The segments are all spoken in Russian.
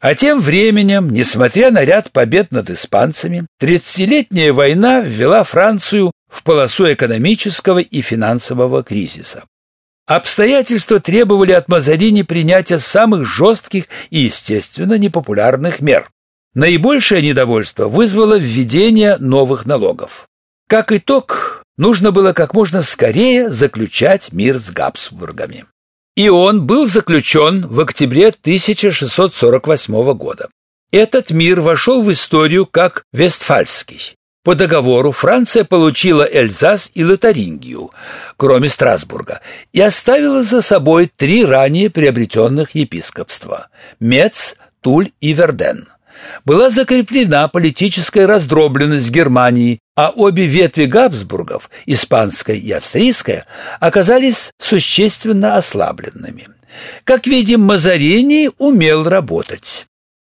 А тем временем, несмотря на ряд побед над испанцами, тридцатилетняя война ввела Францию в полосу экономического и финансового кризиса. Обстоятельства требовали от Мазарини принятия самых жестких и, естественно, непопулярных мер. Наибольшее недовольство вызвало введение новых налогов. Как итог, нужно было как можно скорее заключать мир с Габсбургами. И он был заключен в октябре 1648 года. Этот мир вошел в историю как Вестфальский. По договору Франция получила Эльзас и Лотарингию, кроме Страсбурга, и оставила за собой три ранее приобретенных епископства – Мец, Туль и Верден – была закреплена политическая раздробленность Германии, а обе ветви Габсбургов, испанская и австрийская, оказались существенно ослабленными. Как видим, Мазарини умел работать.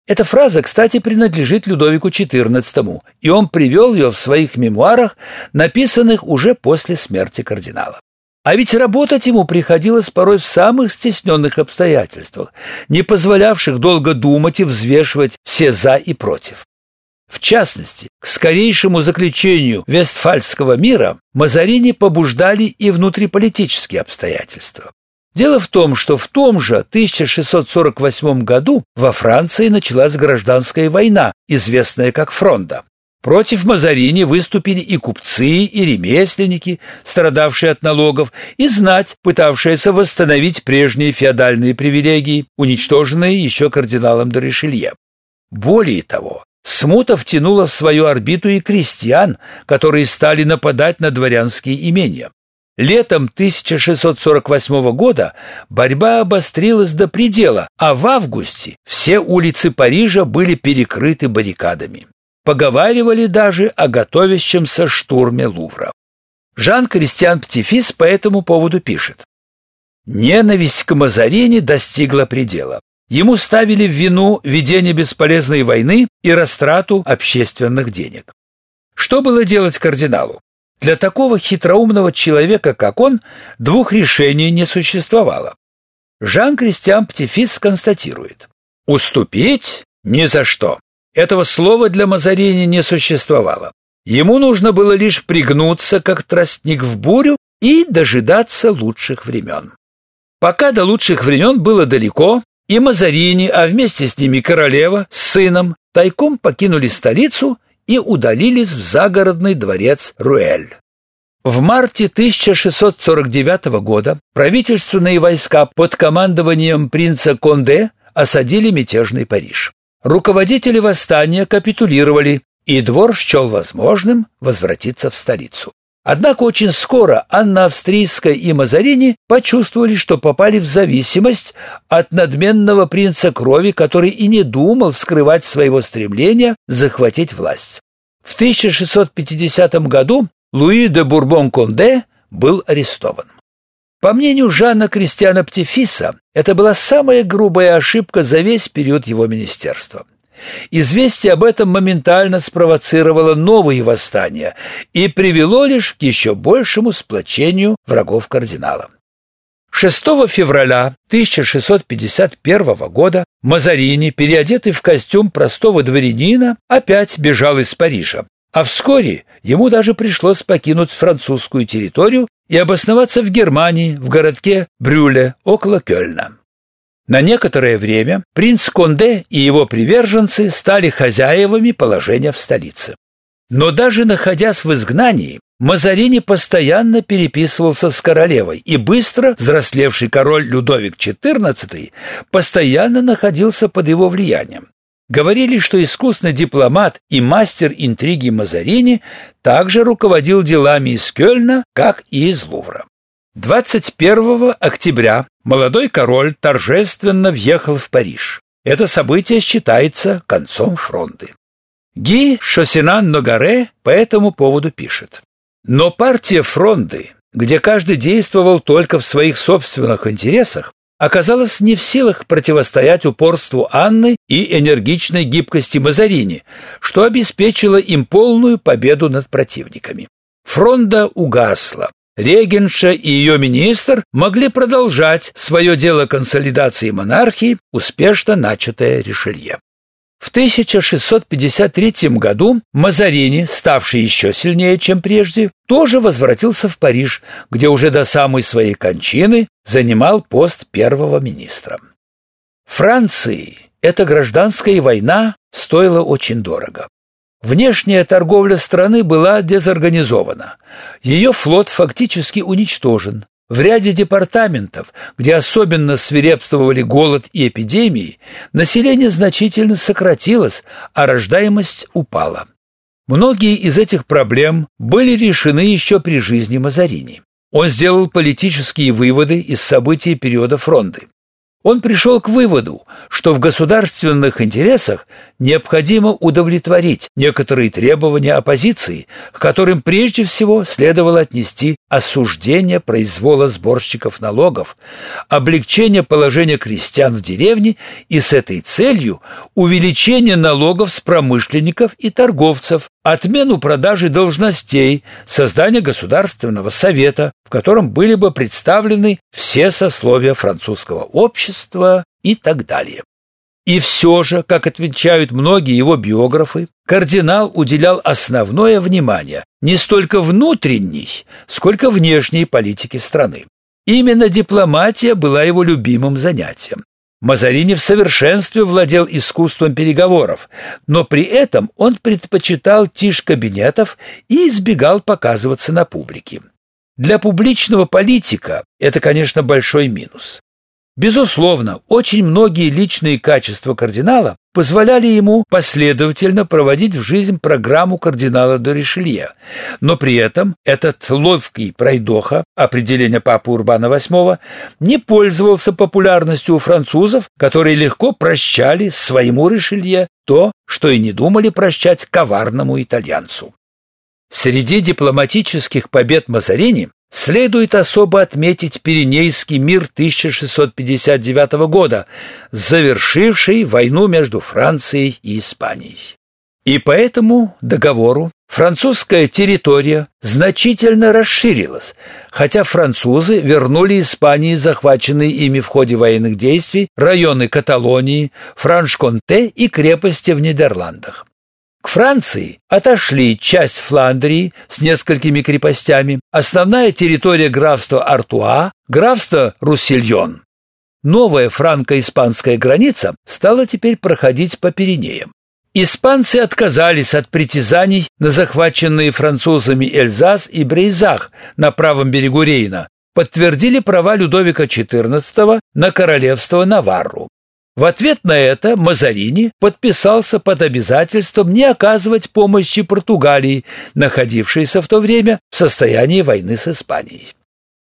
Эта фраза, кстати, принадлежит Людовику XIV, и он привел ее в своих мемуарах, написанных уже после смерти кардинала. А ведь работать ему приходилось порой в самых стесненных обстоятельствах, не позволявших долго думать и взвешивать все «за» и «против». В частности, к скорейшему заключению Вестфальского мира Мазарини побуждали и внутриполитические обстоятельства. Дело в том, что в том же 1648 году во Франции началась гражданская война, известная как Фронда. Против Мазарини выступили и купцы, и ремесленники, страдавшие от налогов, и знать, пытавшаяся восстановить прежние феодальные привилегии, уничтоженные еще кардиналом де. Более того, смута втянула в свою орбиту и крестьян, которые стали нападать на дворянские имения. Летом 1648 года борьба обострилась до предела, а в августе все улицы Парижа были перекрыты баррикадами. Поговаривали даже о готовящемся штурме Лувра. Жан-Кристиан Птифис по этому поводу пишет. Ненависть к Мазарини достигла предела. Ему ставили в вину ведение бесполезной войны и растрату общественных денег. Что было делать кардиналу? Для такого хитроумного человека, как он, двух решений не существовало. Жан-Кристиан Птифис констатирует. Уступить ни за что. Этого слова для Мазарини не существовало. Ему нужно было лишь пригнуться, как тростник в бурю, и дожидаться лучших времен. Пока до лучших времен было далеко, и Мазарини, а вместе с ними королева с сыном, тайком покинули столицу и удалились в загородный дворец Руэль. В марте 1649 года правительственные войска под командованием принца Конде осадили мятежный Париж. Руководители восстания капитулировали, и двор счел возможным возвратиться в столицу. Однако очень скоро Анна Австрийская и Мазарини почувствовали, что попали в зависимость от надменного принца крови, который и не думал скрывать своего стремления захватить власть. В 1650 году Луи де Бурбон-Конде был арестован. По мнению Жана Кристиана Птефиса, это была самая грубая ошибка за весь период его министерства. Известие об этом моментально спровоцировало новые восстания и привело лишь к еще большему сплочению врагов кардинала. 6 февраля 1651 года Мазарини, переодетый в костюм простого дворянина, опять бежал из Парижа, а вскоре ему даже пришлось покинуть французскую территорию и обосноваться в Германии, в городке Брюле, около Кёльна. На некоторое время принц Конде и его приверженцы стали хозяевами положения в столице. Но даже находясь в изгнании, Мазарини постоянно переписывался с королевой, и быстро взрослевший король Людовик XIV постоянно находился под его влиянием. Говорили, что искусный дипломат и мастер интриги Мазарини также руководил делами из Кёльна, как и из Лувра. 21 октября молодой король торжественно въехал в Париж. Это событие считается концом фронты. Ги Шосинан-Ногаре по этому поводу пишет. Но партия фронды, где каждый действовал только в своих собственных интересах, оказалась не в силах противостоять упорству Анны и энергичной гибкости Мазарини, что обеспечило им полную победу над противниками. Фронда угасла, регенша и ее министр могли продолжать свое дело консолидации монархии, успешно начатое Ришелье. В 1653 году Мазарини, ставший еще сильнее, чем прежде, тоже возвратился в Париж, где уже до самой своей кончины занимал пост первого министра. Франции эта гражданская война стоила очень дорого. Внешняя торговля страны была дезорганизована. Ее флот фактически уничтожен. В ряде департаментов, где особенно свирепствовали голод и эпидемии, население значительно сократилось, а рождаемость упала. Многие из этих проблем были решены еще при жизни Мазарини. Он сделал политические выводы из событий периода фронды. Он пришел к выводу, что в государственных интересах необходимо удовлетворить некоторые требования оппозиции, к которым прежде всего следовало отнести осуждение произвола сборщиков налогов, облегчение положения крестьян в деревне и с этой целью увеличение налогов с промышленников и торговцев, отмену продажи должностей, создание государственного совета, в котором были бы представлены все сословия французского общества и так далее. И все же, как отвечают многие его биографы, кардинал уделял основное внимание не столько внутренней, сколько внешней политике страны. Именно дипломатия была его любимым занятием. Мазарини в совершенстве владел искусством переговоров, но при этом он предпочитал тишь кабинетов и избегал показываться на публике. Для публичного политика это, конечно, большой минус. Безусловно, очень многие личные качества кардинала позволяли ему последовательно проводить в жизнь программу кардинала до Ришелье, но при этом этот ловкий пройдоха, определение папы Урбана VIII, не пользовался популярностью у французов, которые легко прощали своему Ришелье то, что и не думали прощать коварному итальянцу. Среди дипломатических побед Мазарини Следует особо отметить Пиренейский мир 1659 года, завершивший войну между Францией и Испанией. И по этому договору французская территория значительно расширилась, хотя французы вернули Испании захваченные ими в ходе военных действий районы Каталонии, Франш-Конте и крепости в Нидерландах. К Франции отошли часть Фландрии с несколькими крепостями, основная территория графства Артуа, графство Руссельон. Новая франко-испанская граница стала теперь проходить по Пиренеям. Испанцы отказались от притязаний на захваченные французами Эльзас и Брейзах на правом берегу Рейна, подтвердили права Людовика XIV на королевство Наварру. В ответ на это Мазарини подписался под обязательством не оказывать помощи Португалии, находившейся в то время в состоянии войны с Испанией.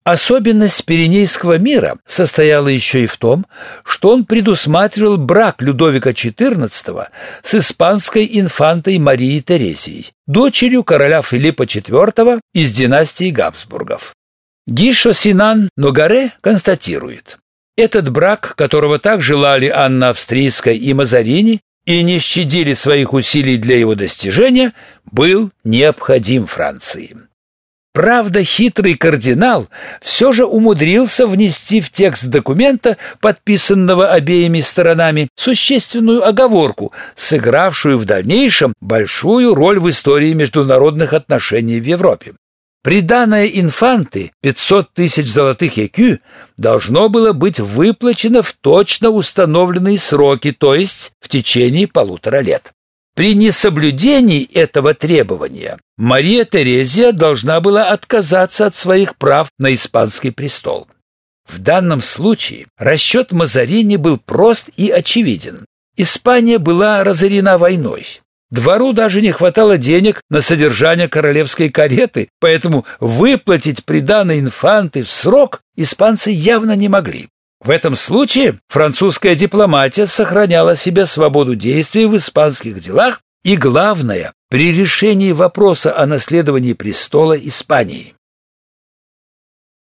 Особенность Пиренейского мира состояла еще и в том, что он предусматривал брак Людовика XIV с испанской инфантой Марией Терезией, дочерью короля Филиппа IV из династии Габсбургов. Гишо Синан Ногаре констатирует, этот брак, которого так желали Анна Австрийская и Мазарини, и не щадили своих усилий для его достижения, был необходим Франции. Правда, хитрый кардинал все же умудрился внести в текст документа, подписанного обеими сторонами, существенную оговорку, сыгравшую в дальнейшем большую роль в истории международных отношений в Европе. Приданное инфанты 500 тысяч золотых якю должно было быть выплачено в точно установленные сроки, то есть в течение полутора лет. При несоблюдении этого требования Мария Терезия должна была отказаться от своих прав на испанский престол. В данном случае расчет Мазарини был прост и очевиден. Испания была разорена войной. Двору даже не хватало денег на содержание королевской кареты, поэтому выплатить приданое инфанты в срок испанцы явно не могли. В этом случае французская дипломатия сохраняла себе свободу действий в испанских делах и, главное, при решении вопроса о наследовании престола Испании.